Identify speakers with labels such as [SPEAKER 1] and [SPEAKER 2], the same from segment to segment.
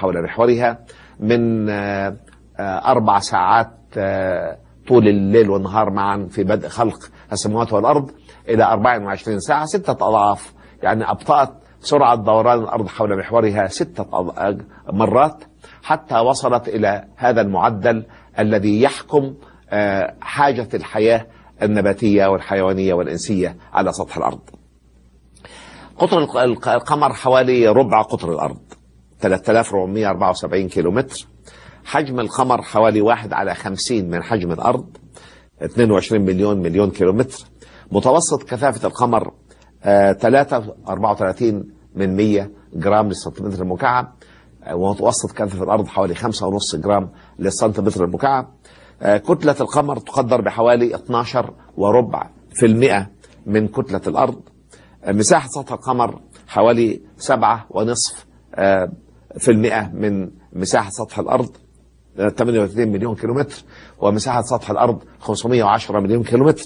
[SPEAKER 1] حول محورها من أربع ساعات طول الليل والنهار معا في بدء خلق السماوات والأرض إلى 24 ساعة ستة أضعاف. يعني أبطأت سرعة دوران الأرض حول محورها ستة مرات حتى وصلت إلى هذا المعدل الذي يحكم حاجة الحياة النباتية والحيوانية والإنسية على سطح الأرض. قطر القمر حوالي ربع قطر الأرض. 3474 كيلومتر. حجم القمر حوالي واحد على خمسين من حجم الأرض 22 مليون مليون كيلومتر. متوسط كثافة القمر 3 34 من 100 جرام للسنتيمتر المكعب. ومتوسط كثافة الأرض حوالي 5.5 جرام للسنتيمتر المكعب. كتلة القمر تقدر بحوالي 12 وربع في المئة من كتلة الأرض. مساحة سطح القمر حوالي سبعة ونصف في المئة من مساحة سطح الأرض 38 مليون كيلومتر ومساحة سطح الأرض 510 مليون كيلومتر.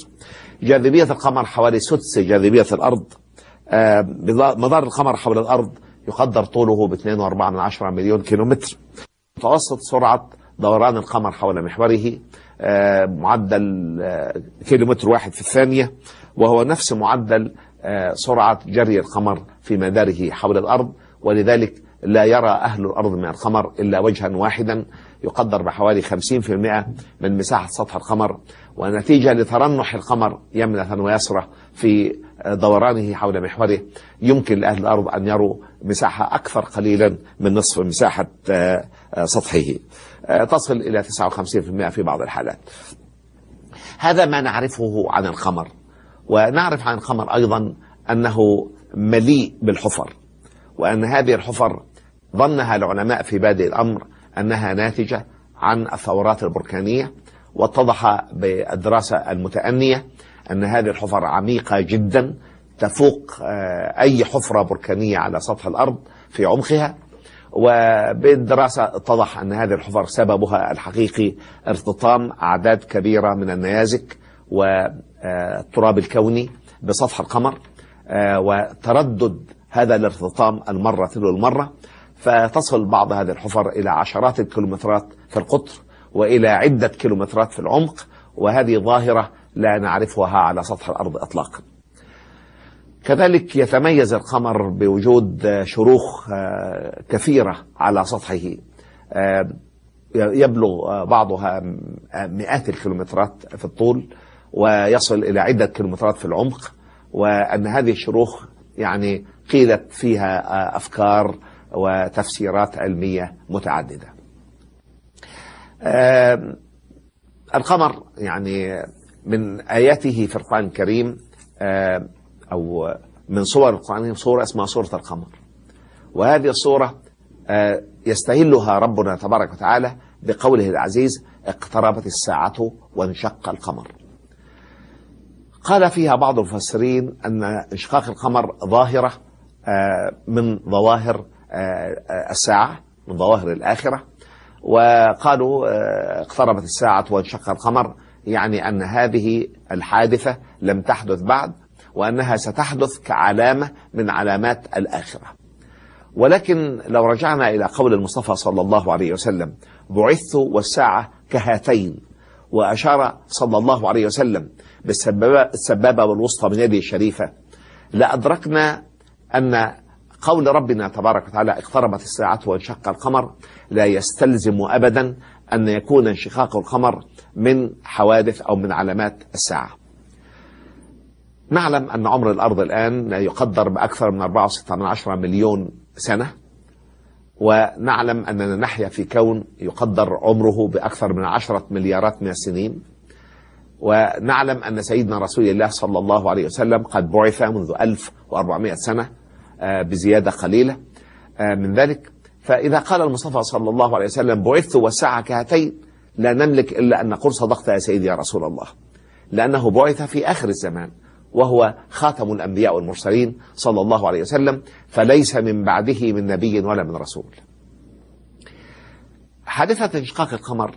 [SPEAKER 1] جاذبية القمر حوالي سدس جاذبية الأرض مدار القمر حول الأرض يقدر طوله ب 2.4 مليون كيلومتر. متوسط سرعة دوران القمر حول محوره معدل كيلومتر واحد في الثانية وهو نفس معدل سرعة جري القمر في مداره حول الأرض. ولذلك لا يرى أهل الأرض من القمر إلا وجها واحدا يقدر بحوالي 50% من مساحة سطح القمر. ونتيجة لترنح القمر يمنة ويسرة في دورانه حول محوره. يمكن لأهل الأرض أن يروا مساحة أكثر قليلا من نصف مساحة سطحه. تصل إلى 59% في بعض الحالات. هذا ما نعرفه عن القمر. ونعرف عن القمر أيضا أنه مليء بالحفر. وأن هذه الحفر ظنها العلماء في بادئ الأمر أنها ناتجة عن الثورات البركانية واتضح بالدراسة المتأنية أن هذه الحفر عميقة جدا تفوق أي حفرة بركانية على سطح الأرض في عمقها. وبالدراسة اتضح أن هذه الحفر سببها الحقيقي ارتطام أعداد كبيرة من النيازك والتراب الكوني بسطح القمر وتردد هذا الارتطام المرة تلو المرة. فتصل بعض هذه الحفر إلى عشرات الكيلومترات في القطر وإلى عدة كيلومترات في العمق وهذه ظاهرة لا نعرفها على سطح الأرض إطلاقا. كذلك يتميز القمر بوجود شروخ كثيرة على سطحه. يبلغ بعضها مئات الكيلومترات في الطول ويصل إلى عدة كيلومترات في العمق وأن هذه الشروخ يعني قيلت فيها أفكار وتفسيرات علمية متعددة. القمر يعني من آياته في القرآن الكريم أو من صور القرآن الكريم صورة اسمها صورة القمر. وهذه الصورة يستهلها ربنا تبارك وتعالى بقوله العزيز اقتربت الساعة وانشق القمر. قال فيها بعض المفسرين أن إنشقاق القمر ظاهرة من ظواهر الساعة من ظواهر الآخرة. وقالوا اقتربت الساعة وانشق القمر يعني أن هذه الحادثة لم تحدث بعد وأنها ستحدث كعلامة من علامات الآخرة. ولكن لو رجعنا إلى قول المصطفى صلى الله عليه وسلم بعثت والساعة كهاتين وأشار صلى الله عليه وسلم بالسبابة السبابة والوسطى من يده الشريفة لأدركنا أن قول ربنا تبارك وتعالى اقتربت الساعة وانشق القمر لا يستلزم أبدا أن يكون انشقاق القمر من حوادث أو من علامات الساعة. نعلم أن عمر الأرض الآن يقدر بأكثر من 4.6 مليون سنة ونعلم أننا نحيا في كون يقدر عمره بأكثر من عشرة مليارات من السنين. ونعلم أن سيدنا رسول الله صلى الله عليه وسلم قد بعث منذ 1400 سنة بزيادة قليلة. من ذلك فإذا قال المصطفى صلى الله عليه وسلم بعثت والساعة كهاتين لا نملك إلا أن نقول صدقت يا سيدي يا رسول الله. لأنه بعث في آخر الزمان وهو خاتم الأنبياء والمرسلين صلى الله عليه وسلم فليس من بعده من نبي ولا من رسول. حادثة انشقاق القمر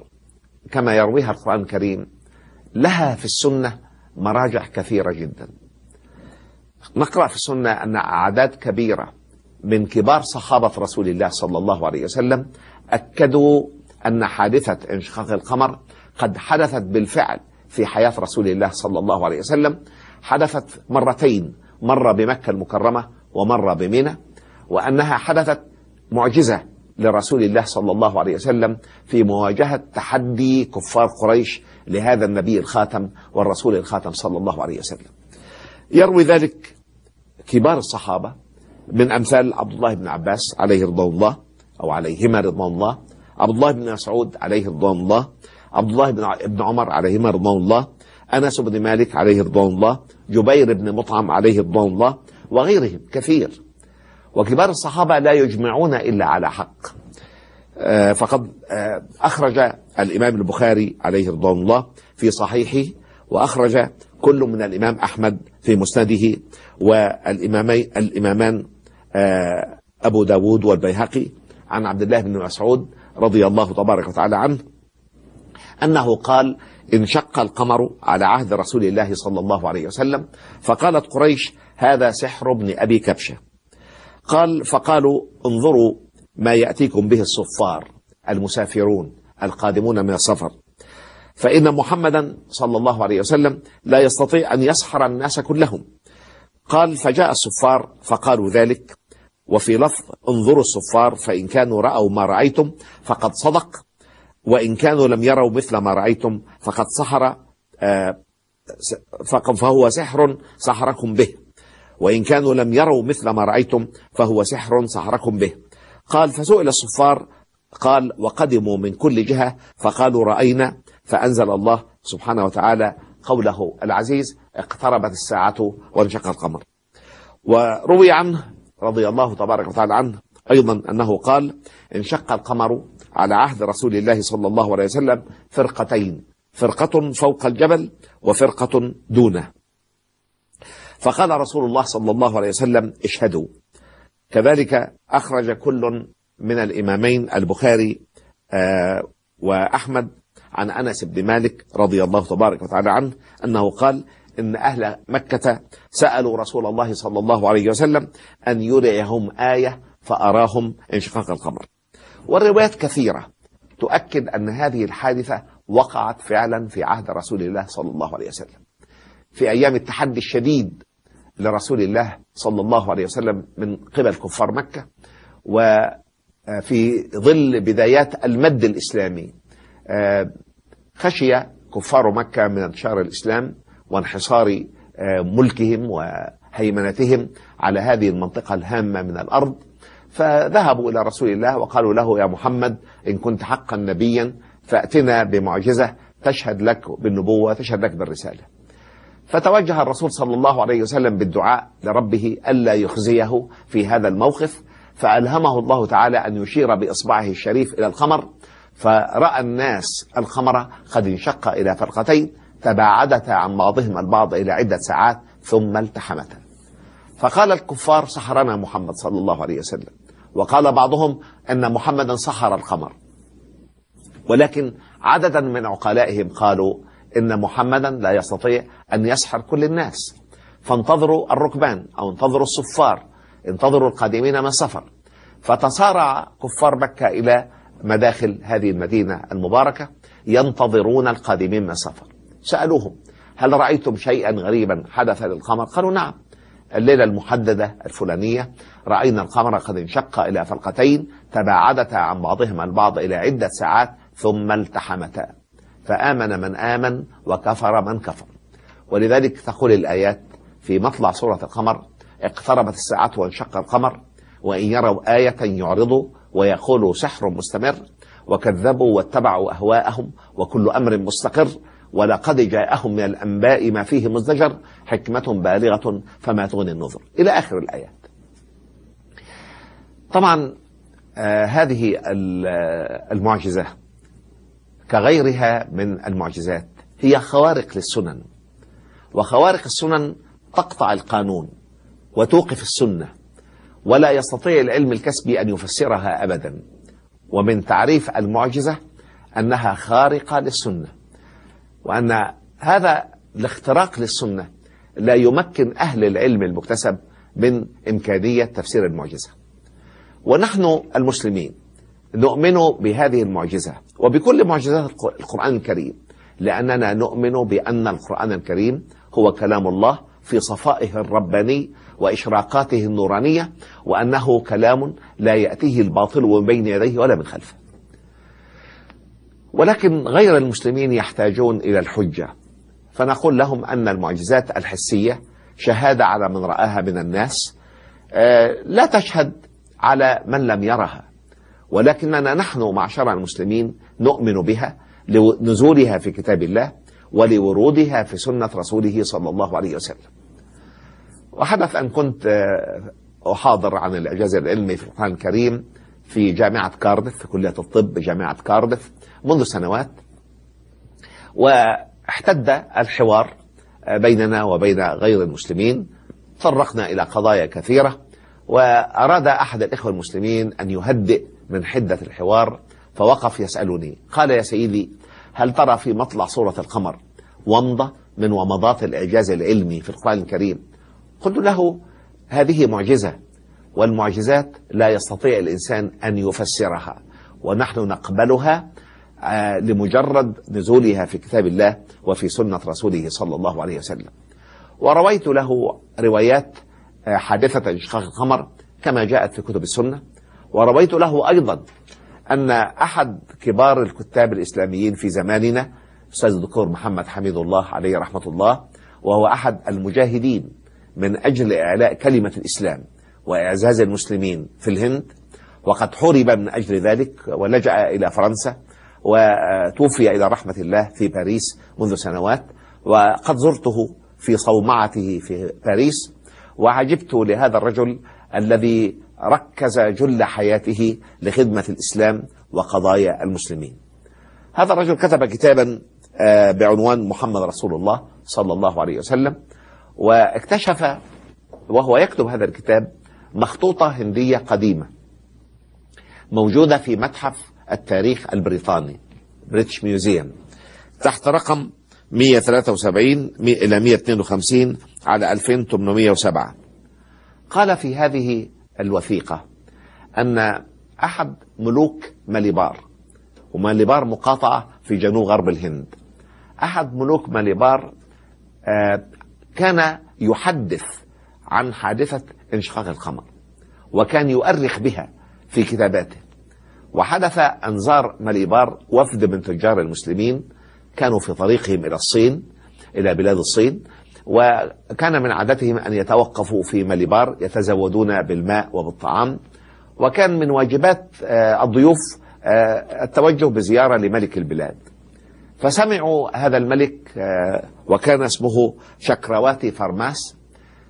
[SPEAKER 1] كما يرويها القرآن الكريم لها في السنة مراجع كثيرة جدا. نقرأ في السنة أن أعداد كبيرة من كبار صحابة رسول الله صلى الله عليه وسلم أكدوا أن حادثة انشقاق القمر قد حدثت بالفعل في حياة رسول الله صلى الله عليه وسلم. حدثت مرتين مرة بمكة المكرمة ومرة بمنى وأنها حدثت معجزة لرسول الله صلى الله عليه وسلم في مواجهة تحدي كفار قريش لهذا النبي الخاتم والرسول الخاتم صلى الله عليه وسلم. يروي ذلك كبار الصحابة من أمثال عبد الله بن عباس عليه رضوان الله أو عليهما رضوان الله عبد الله بن مسعود عليه رضوان الله عبد الله بن عمر عليهما رضوان الله أنس بن مالك عليه رضوان الله جبير بن مطعم عليه رضوان الله وغيرهم كثير. وكبار الصحابة لا يجمعون إلا على حق. آه، فقد آه، أخرج الإمام البخاري عليه رضوان الله في صحيحه وأخرج كل من الإمام أحمد في مسنده والإمامي الإمامان آه، أبو داود والبيهقي عن عبد الله بن مسعود رضي الله تبارك وتعالى عنه أنه قال انشق القمر على عهد رسول الله صلى الله عليه وسلم فقالت قريش هذا سحر ابن أبي كبشة. قال فقالوا انظروا ما يأتيكم به الصفار المسافرون القادمون من السفر. فإن محمدا صلى الله عليه وسلم لا يستطيع أن يسحر الناس كلهم. قال فجاء الصفار فقالوا ذلك. وفي لفظ انظروا الصفار فإن كانوا رأوا ما رأيتم فقد صدق. وإن كانوا لم يروا مثل ما رأيتم فقد سحر آه، فهو سحر سحركم به. وإن كانوا لم يروا مثل ما رأيتم فهو سحر سحركم به. قال فسئل الصفار قال وقدموا من كل جهة فقالوا رأينا فأنزل الله سبحانه وتعالى قوله العزيز اقتربت الساعة وانشق القمر. وروي عنه رضي الله تبارك وتعالى عنه أيضا أنه قال انشق القمر على عهد رسول الله صلى الله عليه وسلم فرقتين فرقة فوق الجبل وفرقة دونه. فقال رسول الله صلى الله عليه وسلم اشهدوا. كذلك أخرج كل من الإمامين البخاري آه، وأحمد عن أنس بن مالك رضي الله تبارك وتعالى عنه أنه قال إن أهل مكة سألوا رسول الله صلى الله عليه وسلم أن يريهم آية فأراهم انشقاق القمر والروايات كثيرة تؤكد أن هذه الحادثة وقعت فعلا في عهد رسول الله صلى الله عليه وسلم. في أيام التحدي الشديد لرسول الله صلى الله عليه وسلم من قبل كفار مكة وفي ظل بدايات المد الإسلامي خشي كفار مكة من انتشار الإسلام وانحصار ملكهم وهيمنتهم على هذه المنطقة الهامة من الأرض. فذهبوا إلى رسول الله وقالوا له يا محمد إن كنت حقا نبيا فأتنا بمعجزة تشهد لك بالنبوة تشهد لك بالرسالة. فتوجه الرسول صلى الله عليه وسلم بالدعاء لربه ألا يخزيه في هذا الموقف فألهمه الله تعالى أن يشير بإصبعه الشريف إلى القمر. فرأى الناس القمر قد انشق إلى فرقتين تباعدتا عن بعضهم البعض إلى عدة ساعات ثم التحمتا. فقال الكفار سحرنا محمد صلى الله عليه وسلم. وقال بعضهم أن محمدا سحر القمر ولكن عددا من عقلائهم قالوا إن محمدا لا يستطيع أن يسحر كل الناس. فانتظروا الركبان أو انتظروا الصفار. انتظروا القادمين من السفر. فتصارع كفار مكة إلى مداخل هذه المدينة المباركة ينتظرون القادمين من السفر سألوهم هل رأيتم شيئا غريبا حدث للقمر؟ قالوا نعم. الليلة المحددة الفلانية رأينا القمر قد انشق إلى فرقتين تباعدتا عن بعضهما البعض إلى عدة ساعات ثم التحمتا. فآمن من آمن وكفر من كفر. ولذلك تقول الآيات في مطلع سورة القمر اقتربت الساعة وانشق القمر وإن يروا آية يعرضوا ويقولوا سحر مستمر وكذبوا واتبعوا أهواءهم وكل أمر مستقر ولقد جاءهم من الأنباء ما فيه مزدجر حكمة بالغة فما تغني النظر إلى آخر الآيات. طبعا آه هذه المعجزة كغيرها من المعجزات هي خوارق للسنن. وخوارق السنن تقطع القانون وتوقف السنة. ولا يستطيع العلم الكسبي أن يفسرها أبدا. ومن تعريف المعجزة أنها خارقة للسنة وأن هذا الاختراق للسنة لا يمكن أهل العلم المكتسب من إمكانية تفسير المعجزة. ونحن المسلمين نؤمن بهذه المعجزة وبكل معجزات القرآن الكريم لأننا نؤمن بأن القرآن الكريم هو كلام الله في صفائه الرباني وإشراقاته النورانية وأنه كلام لا يأتيه الباطل من بين يديه ولا من خلفه. ولكن غير المسلمين يحتاجون إلى الحجة. فنقول لهم أن المعجزات الحسية شهادة على من رآها من الناس آه، لا تشهد على من لم يرها. ولكننا نحن معشر المسلمين نؤمن بها لنزولها في كتاب الله ولورودها في سنة رسوله صلى الله عليه وسلم. وحدث أن كنت آه، أحاضر عن الإعجاز العلمي في القرآن الكريم في جامعة كاردف في كلية الطب بجامعة كاردف منذ سنوات. واحتد الحوار آه، بيننا وبين غير المسلمين. طرقنا إلى قضايا كثيرة. وأراد أحد الإخوة المسلمين أن يهدئ من حدة الحوار فوقف يسألني. قال يا سيدي هل ترى في مطلع سورة القمر ومضة من ومضات الإعجاز العلمي في القرآن الكريم؟ قلت له هذه معجزة والمعجزات لا يستطيع الإنسان أن يفسرها ونحن نقبلها آه، لمجرد نزولها في كتاب الله وفي سنة رسوله صلى الله عليه وسلم. ورويت له روايات آه، حادثة انشقاق القمر كما جاءت في كتب السنة. ورويت له أيضا أن أحد كبار الكتاب الإسلاميين في زماننا أستاذ الدكتور محمد حميد الله عليه رحمة الله وهو أحد المجاهدين من أجل إعلاء كلمة الإسلام وإعزاز المسلمين في الهند وقد حورب من أجل ذلك ولجأ إلى فرنسا وتوفي إلى رحمة الله في باريس منذ سنوات وقد زرته في صومعته في باريس وعجبت لهذا الرجل الذي ركز جل حياته لخدمة الإسلام وقضايا المسلمين. هذا الرجل كتب كتابا آه، بعنوان محمد رسول الله صلى الله عليه وسلم واكتشف وهو يكتب هذا الكتاب مخطوطة هندية قديمة موجودة في متحف التاريخ البريطاني British Museum تحت رقم 173 إلى 152 على 2807 قال في هذه الوثيقة أن أحد ملوك ماليبار وماليبار مقاطعة في جنوب غرب الهند أحد ملوك ماليبار آه، كان يحدث عن حادثة انشقاق القمر وكان يؤرخ بها في كتاباته. وحدث أن زار ماليبار وفد من تجار المسلمين كانوا في طريقهم إلى الصين إلى بلاد الصين وكان من عادتهم أن يتوقفوا في ماليبار يتزودون بالماء وبالطعام. وكان من واجبات آه، الضيوف آه، التوجه بزيارة لملك البلاد. فسمعوا هذا الملك آه، وكان اسمه شكرواتي فرماس.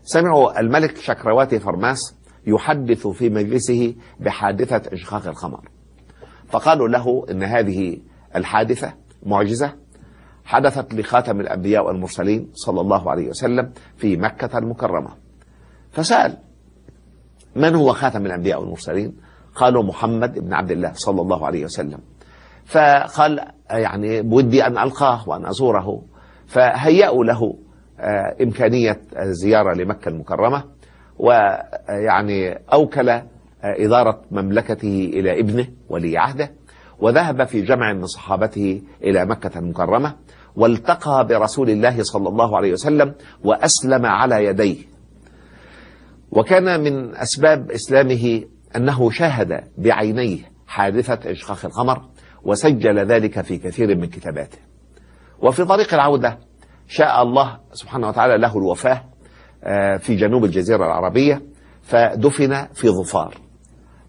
[SPEAKER 1] سمعوا الملك شكرواتي فرماس يحدث في مجلسه بحادثة إشقاق القمر فقالوا له إن هذه الحادثة معجزة حدثت لخاتم الأنبياء والمرسلين صلى الله عليه وسلم في مكة المكرمة. فسأل من هو خاتم الأنبياء والمرسلين؟ قالوا محمد بن عبد الله صلى الله عليه وسلم. فقال يعني بودي أن ألقاه وأن أزوره. فهيأوا له آه، إمكانية الزيارة لمكة المكرمة ويعني أوكل آه، إدارة مملكته إلى ابنه ولي عهده وذهب في جمع من صحابته إلى مكة المكرمة والتقى برسول الله صلى الله عليه وسلم وأسلم على يديه. وكان من أسباب إسلامه أنه شاهد بعينيه حادثة إشقاق القمر وسجل ذلك في كثير من كتاباته. وفي طريق العودة شاء الله سبحانه وتعالى له الوفاة آه، في جنوب الجزيرة العربية فدفن في ظفار.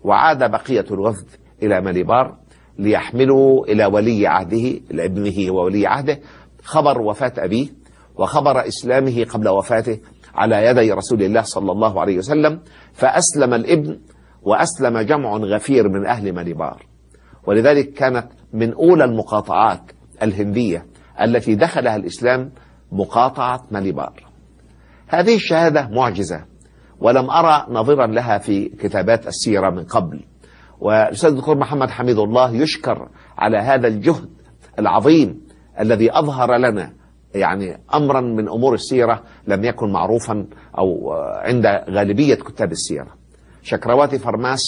[SPEAKER 1] وعاد بقية الوفد إلى ماليبار ليحملوا إلى ولي عهده لابنه وولي عهده خبر وفاة أبيه وخبر إسلامه قبل وفاته على يدي رسول الله صلى الله عليه وسلم فأسلم الابن وأسلم جمع غفير من أهل ماليبار ولذلك كانت من أولى المقاطعات الهندية التي دخلها الإسلام مقاطعة ماليبار هذه الشهادة معجزة ولم أرى نظيرا لها في كتابات السيرة من قبل. والأستاذ الدكتور محمد حميد الله يشكر على هذا الجهد العظيم الذي أظهر لنا يعني أمرا من أمور السيرة لم يكن معروفا أو عند غالبية كتاب السيرة. شكرواتي فرماس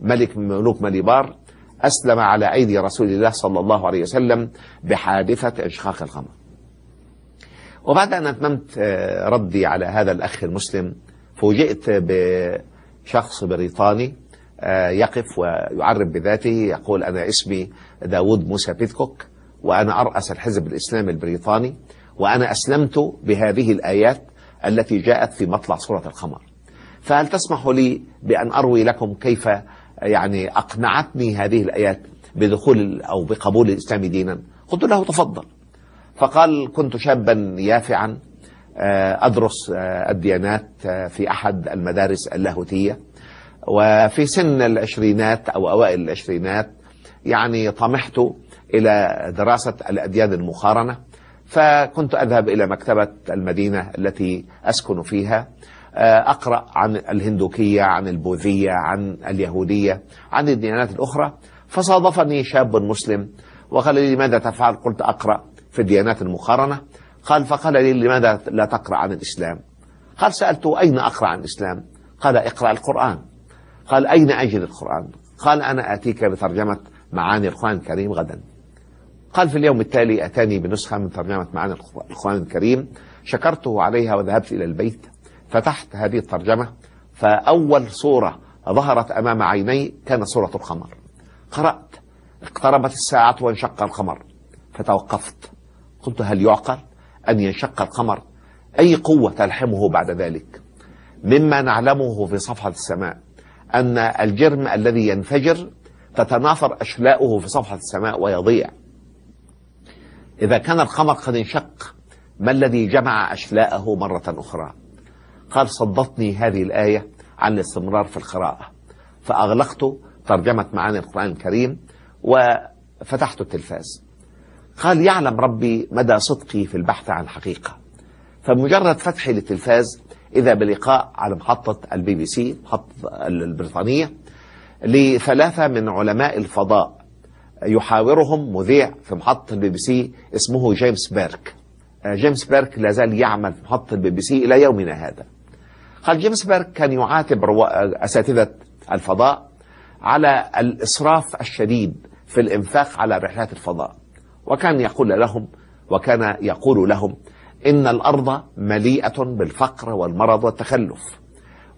[SPEAKER 1] ملك من ملوك مليبار أسلم على أيدي رسول الله صلى الله عليه وسلم بحادثة إشخاخ الخمر وبعد أن أتممت آه، ردي على هذا الأخ المسلم فوجئت بشخص بريطاني آه، يقف ويعرف بذاته يقول أنا اسمي داود موسى بيتكوك وأنا أرأس الحزب الإسلامي البريطاني وأنا أسلمت بهذه الآيات التي جاءت في مطلع سورة الخمر فهل تسمح لي بأن أروي لكم كيف يعني أقنعتني هذه الآيات بدخول أو بقبول الإسلام دينا. قلت له تفضل. فقال كنت شابا يافعا آه، أدرس آه، الديانات آه، في أحد المدارس اللاهوتية. وفي سن العشرينات أو أوائل العشرينات يعني طمحت إلى دراسة الأديان المقارنة. فكنت أذهب إلى مكتبة المدينة التي أسكن فيها. أقرأ عن الهندوكية عن البوذية عن اليهودية عن الديانات الأخرى. فصادفني شاب مسلم وقال لي لماذا تفعل؟ قلت أقرأ في الديانات المقارنة قال فقال لي لماذا لا تقرأ عن الإسلام؟ قال سألته أين أقرأ عن الإسلام؟ قال اقرأ القرآن. قال أين أجد القرآن؟ قال أنا آتيك بترجمة معاني القرآن الكريم غدا. قال في اليوم التالي أتاني بنسخة من ترجمة معاني القرآن الكريم شكرته عليها وذهبت إلى البيت فتحت هذه الترجمة فأول صورة ظهرت أمام عيني كانت صورة القمر. قرأت اقتربت الساعة وانشق القمر. فتوقفت. قلت هل يعقل أن ينشق القمر؟ أي قوة تلحمه بعد ذلك؟ مما نعلمه في صفحة السماء أن الجرم الذي ينفجر تتناثر أشلاؤه في صفحة السماء ويضيع. إذا كان القمر قد انشق ما الذي جمع أشلاءه مرة أخرى؟ قال صدتني هذه الآية عن الاستمرار في القراءة. فأغلقت ترجمة معاني القرآن الكريم وفتحت التلفاز. قال يعلم ربي مدى صدقي في البحث عن حقيقة. فمجرد فتحي للتلفاز إذا بلقاء على محطة البي بي سي محطة البريطانية لثلاثة من علماء الفضاء يحاورهم مذيع في محطة البي بي سي اسمه جيمس بيرك. جيمس بيرك لا زال يعمل في محطة البي بي سي إلى يومنا هذا. قال جيمس بيرك كان يعاتب أساتذة الفضاء على الإسراف الشديد في الإنفاق على رحلات الفضاء. وكان يقول لهم وكان يقول لهم إن الأرض مليئة بالفقر والمرض والتخلف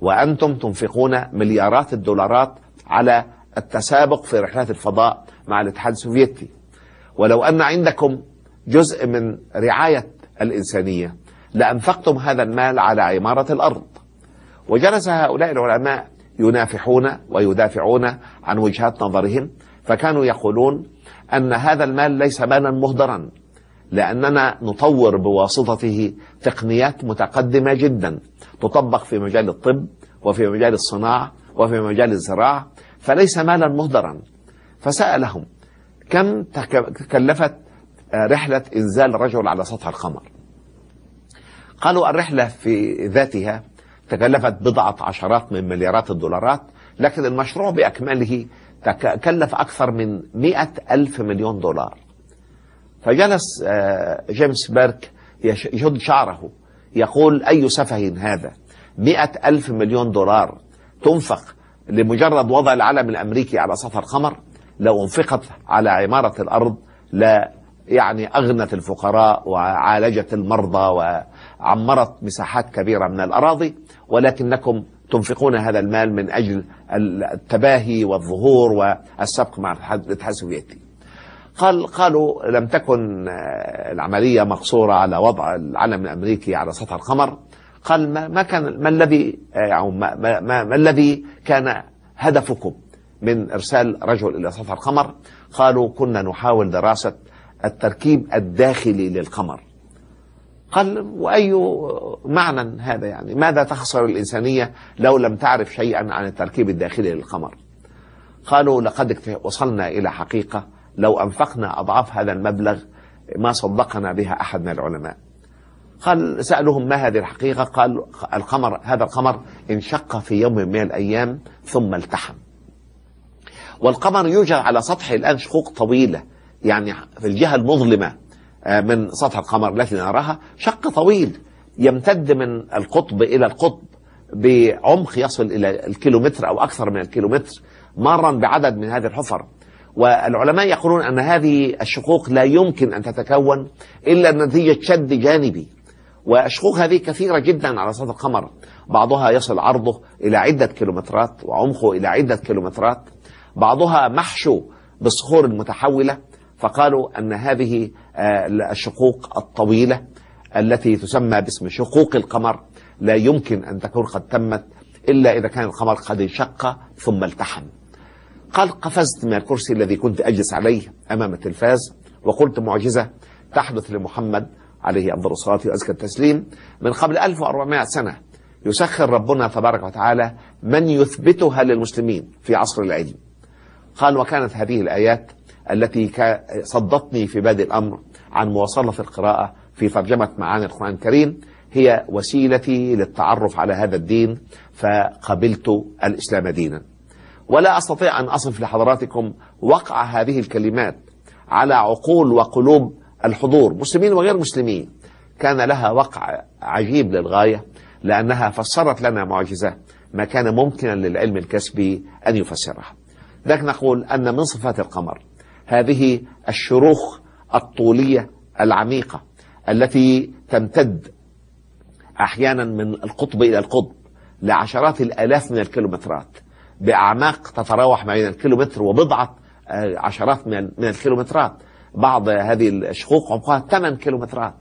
[SPEAKER 1] وأنتم تنفقون مليارات الدولارات على التسابق في رحلات الفضاء مع الاتحاد السوفيتي. ولو أن عندكم جزء من رعاية الإنسانية لأنفقتم هذا المال على عمارة الأرض. وجلس هؤلاء العلماء ينافحون ويدافعون عن وجهات نظرهم فكانوا يقولون أن هذا المال ليس مالا مهدرا لأننا نطور بواسطته تقنيات متقدمة جدا تطبق في مجال الطب وفي مجال الصناعة وفي مجال الزراعة فليس مالا مهدرا. فسألهم كم تكلفت رحلة إنزال رجل على سطح القمر؟ قالوا الرحلة في ذاتها تكلفت بضعة عشرات من مليارات الدولارات لكن المشروع بأكمله تكلف أكثر من مئة ألف مليون دولار. فجلس آه، جيمس بيرك يشد شعره يقول أي سفه هذا؟ مئة ألف مليون دولار تنفق لمجرد وضع العلم الأمريكي على سطح القمر لو انفقت على عمارة الأرض لا يعني أغنت الفقراء وعالجت المرضى وعمرت مساحات كبيرة من الأراضي. ولكنكم تنفقون هذا المال من أجل التباهي والظهور والسبق مع الاتحاد السوفيتي قال قالوا لم تكن آه، العملية مقصورة على وضع العلم الأمريكي على سطح القمر. قال ما, ما كان ما الذي يعني ما, ما, ما, ما الذي كان هدفكم من إرسال رجل إلى سطح القمر؟ قالوا كنا نحاول دراسة التركيب الداخلي للقمر. قال وأي معنى هذا يعني؟ ماذا تخسر الإنسانية لو لم تعرف شيئا عن التركيب الداخلي للقمر؟ قالوا لقد وصلنا إلى حقيقة لو أنفقنا أضعاف هذا المبلغ ما صدقنا بها أحد من العلماء. قال سألهم ما هذه الحقيقة؟ قال القمر هذا القمر انشق في يوم من الأيام ثم التحم. والقمر يوجد على سطحه الآن شقوق طويلة يعني في الجهة المظلمة. من سطح القمر التي نراها شق طويل يمتد من القطب إلى القطب بعمق يصل إلى الكيلومتر أو أكثر من الكيلومتر مارا بعدد من هذه الحفر. والعلماء يقولون أن هذه الشقوق لا يمكن أن تتكون إلا نتيجة شد جانبي. والشقوق هذه كثيرة جدا على سطح القمر. بعضها يصل عرضه إلى عدة كيلومترات وعمقه إلى عدة كيلومترات. بعضها محشو بالصخور المتحولة. فقالوا أن هذه آه، الشقوق الطويلة التي تسمى باسم شقوق القمر لا يمكن أن تكون قد تمت إلا إذا كان القمر قد انشق ثم التحم. قال قفزت من الكرسي الذي كنت أجلس عليه أمام التلفاز وقلت معجزة تحدث لمحمد عليه أفضل الصلاة وأزكى التسليم من قبل 1400 سنة يسخر ربنا تبارك وتعالى من يثبتها للمسلمين في عصر العلم قال وكانت هذه الآيات التي صدتني في بادئ الأمر عن مواصلة القراءة في ترجمة معاني القرآن الكريم هي وسيلتي للتعرف على هذا الدين فقبلت الإسلام دينا. ولا أستطيع أن أصف لحضراتكم وقع هذه الكلمات على عقول وقلوب الحضور مسلمين وغير مسلمين. كان لها وقع عجيب للغاية لأنها فسرت لنا معجزة ما كان ممكنا للعلم الكسبي أن يفسرها. لكن نقول أن من صفات القمر هذه الشروخ الطولية العميقة التي تمتد أحيانا من القطب إلى القطب لعشرات الآلاف من الكيلومترات بأعماق تتراوح ما بين الكيلومتر وبضعة آه، عشرات من الكيلومترات. بعض هذه الشقوق عمقها 8 كيلومترات.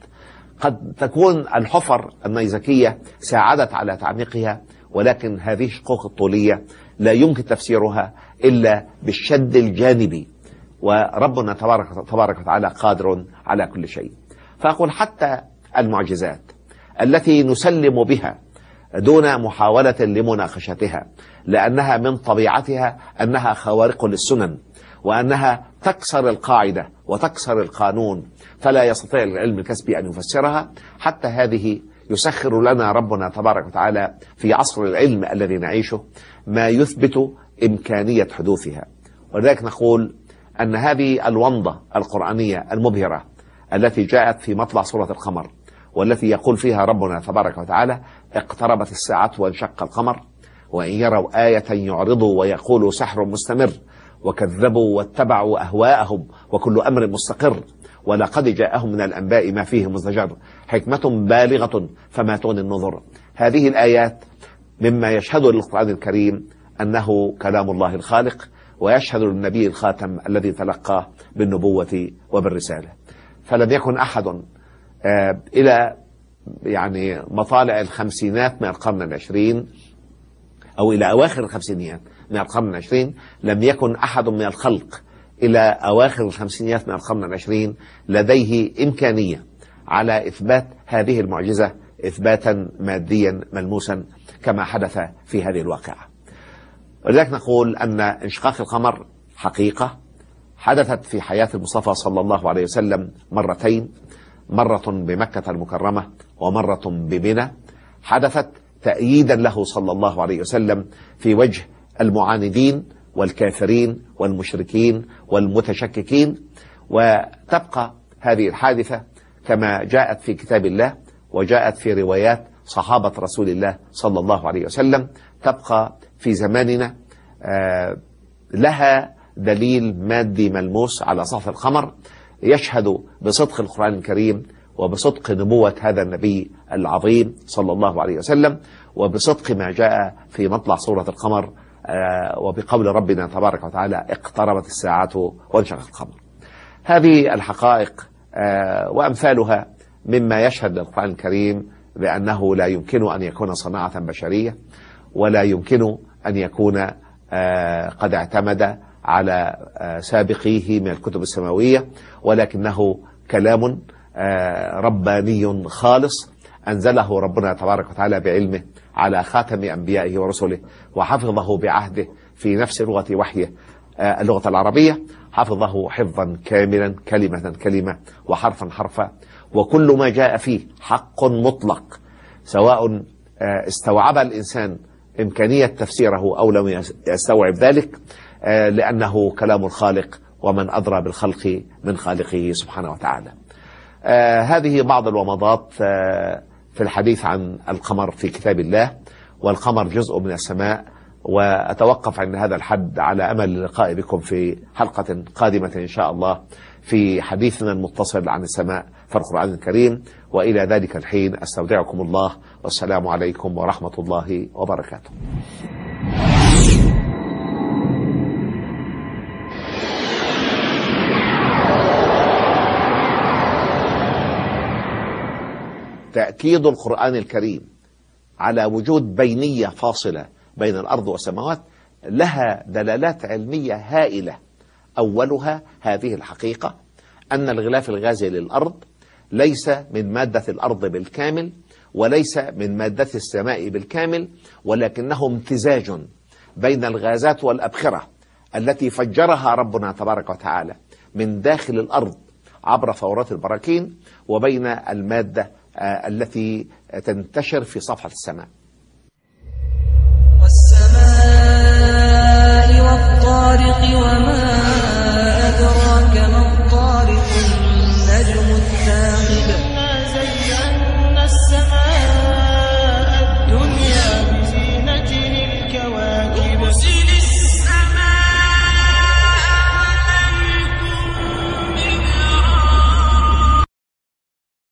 [SPEAKER 1] قد تكون الحفر النيزكية ساعدت على تعميقها ولكن هذه الشقوق الطولية لا يمكن تفسيرها إلا بالشد الجانبي وربنا تبارك, تبارك وتعالى قادر على كل شيء. فأقول حتى المعجزات التي نسلم بها دون محاولة لمناقشتها لأنها من طبيعتها أنها خوارق للسنن وأنها تكسر القاعدة وتكسر القانون فلا يستطيع العلم الكسبي أن يفسرها. حتى هذه يسخر لنا ربنا تبارك وتعالى في عصر العلم الذي نعيشه ما يثبت إمكانية حدوثها. ولذلك نقول أن هذه الومضة القرآنية المبهرة التي جاءت في مطلع سورة القمر والتي يقول فيها ربنا تبارك وتعالى اقتربت الساعة وانشق القمر وإن يروا آية يعرضوا ويقولوا سحر مستمر وكذبوا واتبعوا أهواءهم وكل أمر مستقر ولقد جاءهم من الأنباء ما فيه مزدجر حكمة بالغة فما تغني النظر هذه الآيات مما يشهد للقرآن الكريم أنه كلام الله الخالق ويشهد للنبي الخاتم الذي تلقاه بالنبوة وبالرسالة. فلم يكن أحد آه، إلى يعني مطالع الخمسينات من القرن العشرين أو إلى أواخر الخمسينيات من القرن العشرين لم يكن أحد من الخلق إلى أواخر الخمسينيات من القرن العشرين لديه إمكانية على إثبات هذه المعجزة إثباتا ماديا ملموسا كما حدث في هذه الواقعة. ولذلك نقول أن إنشقاق القمر حقيقة. حدثت في حياة المصطفى صلى الله عليه وسلم مرتين مرة بمكة المكرمة ومرة بمنى. حدثت تأييدا له صلى الله عليه وسلم في وجه المعاندين والكافرين والمشركين والمتشككين. وتبقى هذه الحادثة كما جاءت في كتاب الله وجاءت في روايات صحابة رسول الله صلى الله عليه وسلم. تبقى في زماننا آه، لها دليل مادي ملموس على سطح القمر يشهد بصدق القرآن الكريم وبصدق نبوة هذا النبي العظيم صلى الله عليه وسلم وبصدق ما جاء في مطلع سورة القمر آه، وبقول ربنا تبارك وتعالى اقتربت الساعة وانشق القمر. هذه الحقائق آه، وأمثالها مما يشهد القرآن الكريم بأنه لا يمكن أن يكون صناعة بشرية ولا يمكن أن يكون آه، قد اعتمد على سابقيه من الكتب السماوية ولكنه كلام رباني خالص. أنزله ربنا تبارك وتعالى بعلمه على خاتم أنبيائه ورسله وحفظه بعهده في نفس لغة وحيه آه، اللغة العربية. حفظه حفظا كاملا كلمة كلمة وحرفا حرفا. وكل ما جاء فيه حق مطلق سواء آه، استوعب الإنسان إمكانية تفسيره أو لم يستوعب ذلك آه، لأنه كلام الخالق ومن أدرى بالخلق من خالقه سبحانه وتعالى. هذه بعض الومضات في الحديث عن القمر في كتاب الله والقمر جزء من السماء وأتوقف عند هذا الحد على أمل اللقاء بكم في حلقة قادمة إن شاء الله في حديثنا المتصل عن السماء في القرآن الكريم. وإلى ذلك الحين أستودعكم الله والسلام عليكم ورحمة الله وبركاته. تأكيد القرآن الكريم على وجود بينية فاصلة بين الأرض والسماوات لها دلالات علمية هائلة. أولها هذه الحقيقة أن الغلاف الغازي للأرض ليس من مادة الأرض بالكامل وليس من مادة السماء بالكامل ولكنه امتزاج بين الغازات والأبخرة التي فجرها ربنا تبارك وتعالى من داخل الأرض عبر فورات البراكين وبين المادة آه، التي تنتشر في صفحة السماء.
[SPEAKER 2] والسماء والطارق وما